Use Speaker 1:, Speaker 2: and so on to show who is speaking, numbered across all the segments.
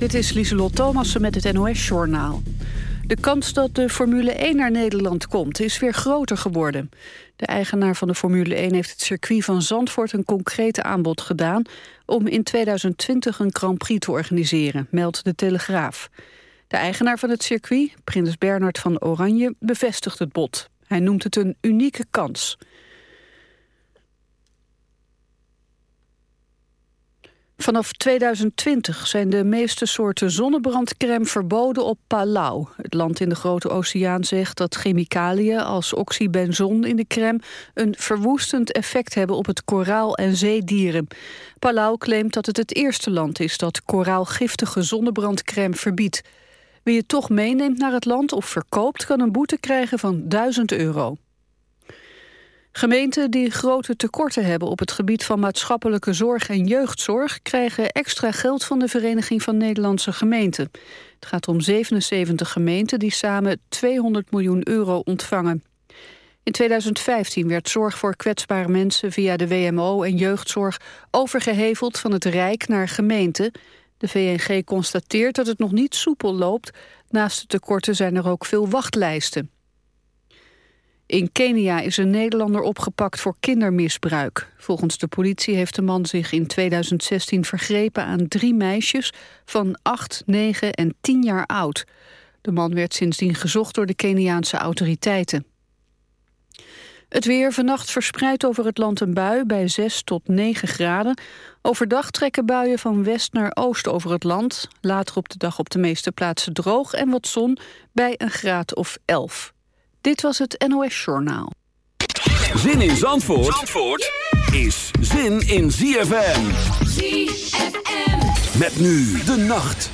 Speaker 1: Dit is Lieselot Thomassen met het NOS-journaal. De kans dat de Formule 1 naar Nederland komt is weer groter geworden. De eigenaar van de Formule 1 heeft het circuit van Zandvoort een concreet aanbod gedaan... om in 2020 een Grand Prix te organiseren, meldt de Telegraaf. De eigenaar van het circuit, prins Bernard van Oranje, bevestigt het bod. Hij noemt het een unieke kans... Vanaf 2020 zijn de meeste soorten zonnebrandcrème verboden op Palau. Het land in de Grote Oceaan zegt dat chemicaliën als oxybenzon in de crème... een verwoestend effect hebben op het koraal en zeedieren. Palau claimt dat het het eerste land is dat koraalgiftige zonnebrandcrème verbiedt. Wie het toch meeneemt naar het land of verkoopt... kan een boete krijgen van 1000 euro. Gemeenten die grote tekorten hebben op het gebied van maatschappelijke zorg en jeugdzorg krijgen extra geld van de Vereniging van Nederlandse Gemeenten. Het gaat om 77 gemeenten die samen 200 miljoen euro ontvangen. In 2015 werd zorg voor kwetsbare mensen via de WMO en jeugdzorg overgeheveld van het Rijk naar gemeenten. De VNG constateert dat het nog niet soepel loopt. Naast de tekorten zijn er ook veel wachtlijsten. In Kenia is een Nederlander opgepakt voor kindermisbruik. Volgens de politie heeft de man zich in 2016 vergrepen aan drie meisjes van 8, 9 en 10 jaar oud. De man werd sindsdien gezocht door de Keniaanse autoriteiten. Het weer vannacht verspreidt over het land een bui bij 6 tot 9 graden. Overdag trekken buien van west naar oost over het land. Later op de dag op de meeste plaatsen droog en wat zon bij een graad of 11. Dit was het NOS Journaal.
Speaker 2: Zin in Zandvoort, Zandvoort is zin in ZFM. ZFM. Met nu de nacht.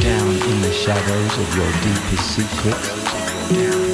Speaker 3: Down in the shadows of your deepest secrets.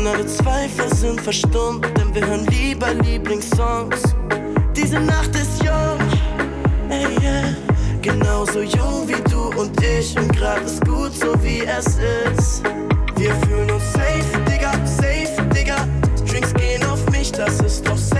Speaker 4: und alle Zweifel sind verstummt, denn wir hören lieber Lieblingssongs. Diese Nacht ist jung, ey, yeah. genauso jung wie du und ich und grad ist
Speaker 2: gut so wie es ist. Wir fühlen uns safe,
Speaker 5: Digga, safe, Digga. Drinks gehen auf mich, das
Speaker 2: ist doch safe.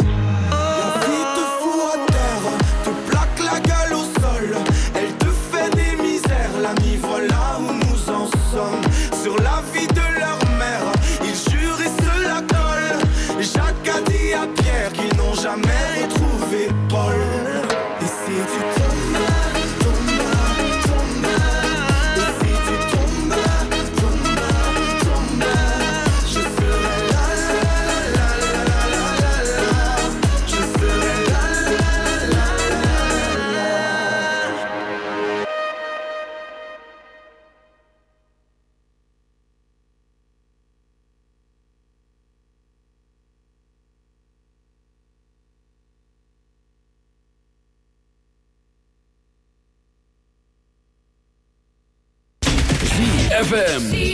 Speaker 6: ZFM.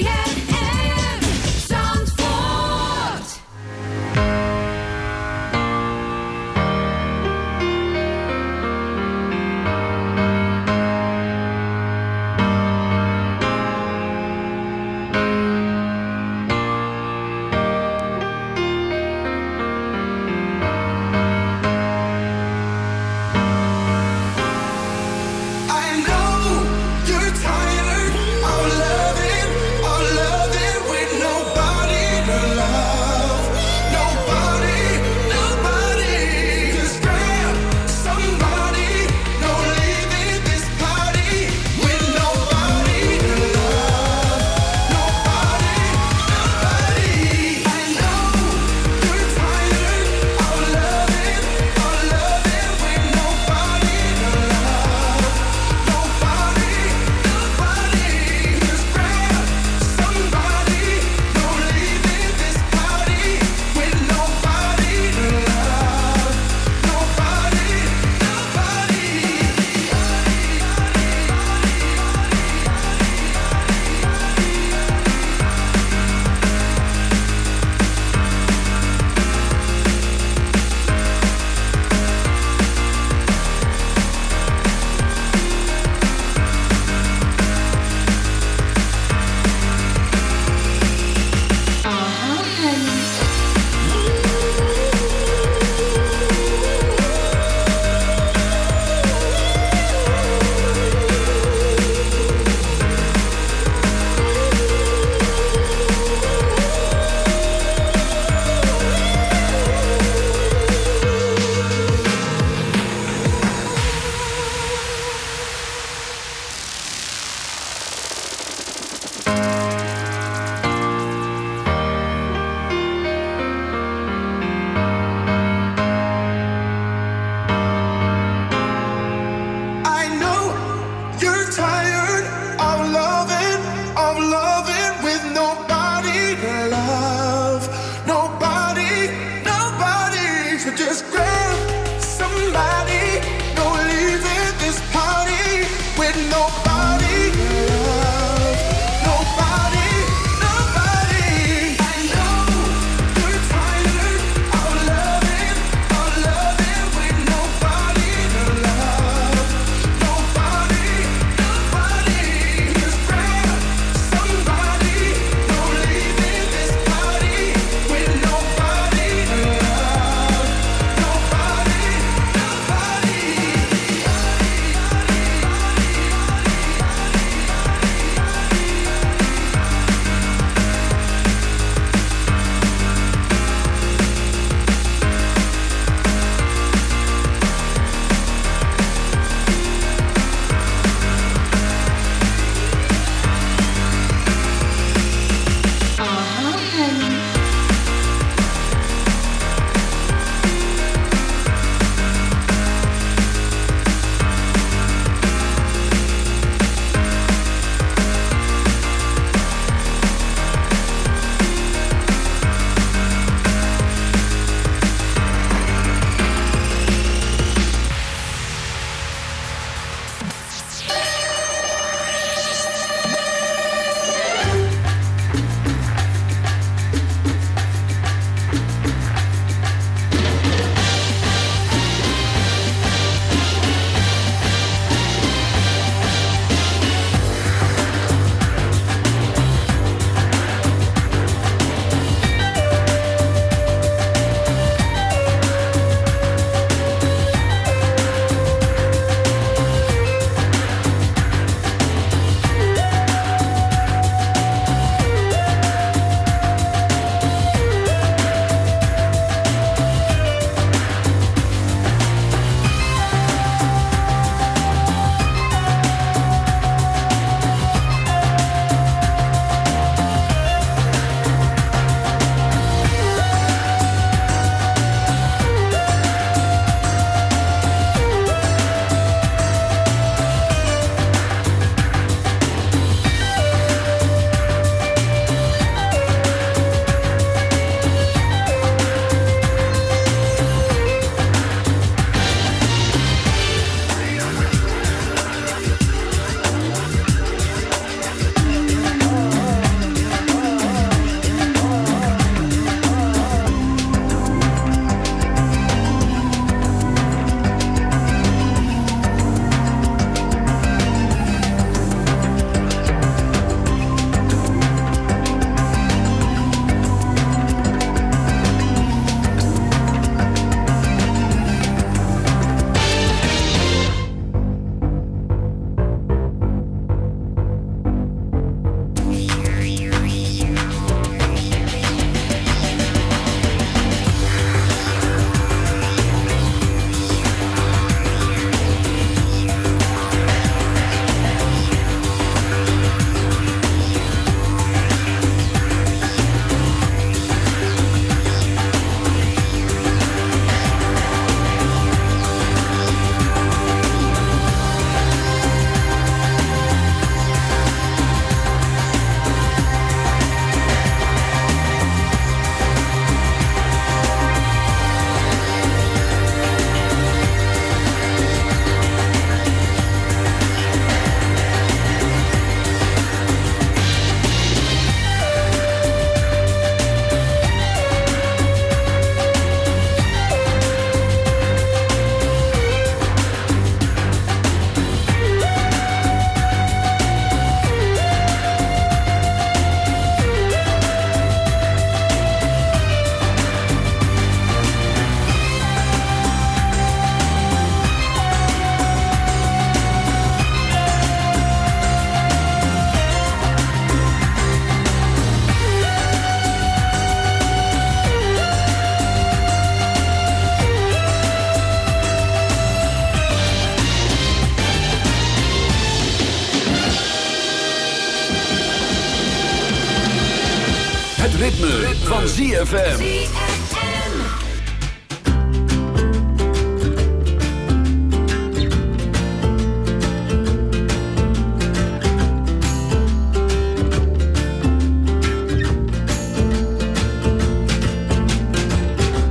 Speaker 2: ZFM.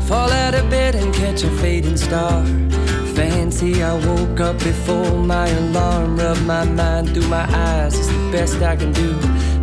Speaker 6: Fall out of bed and catch a fading star. Fancy I woke up before my alarm. Rub my mind through my eyes. It's the best I can do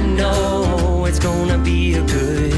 Speaker 6: know it's gonna be a good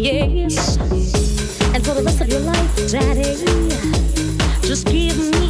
Speaker 6: yes. And for the rest of your life, Daddy, just give me.